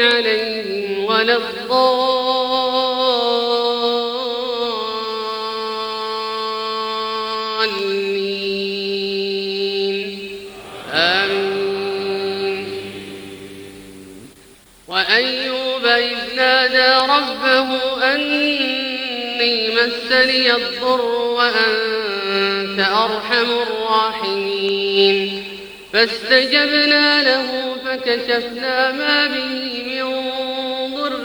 عليهم ولا الضالين. آمين. وأيوب إذ نادى ربه أني مسني الضر وأنت أرحم الراحمين. فاستجبنا له فكشفنا ما به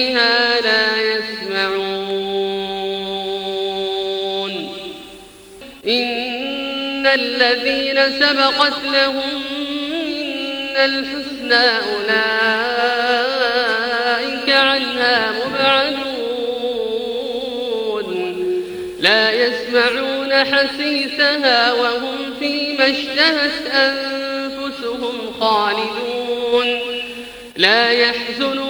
فيها لا يسمعون. إن الذين سبقت لهم من الحسنى أولئك عنها مبعدون. لا يسمعون حسيسها وهم فيما اشتهت أنفسهم خالدون. لا يحزنهم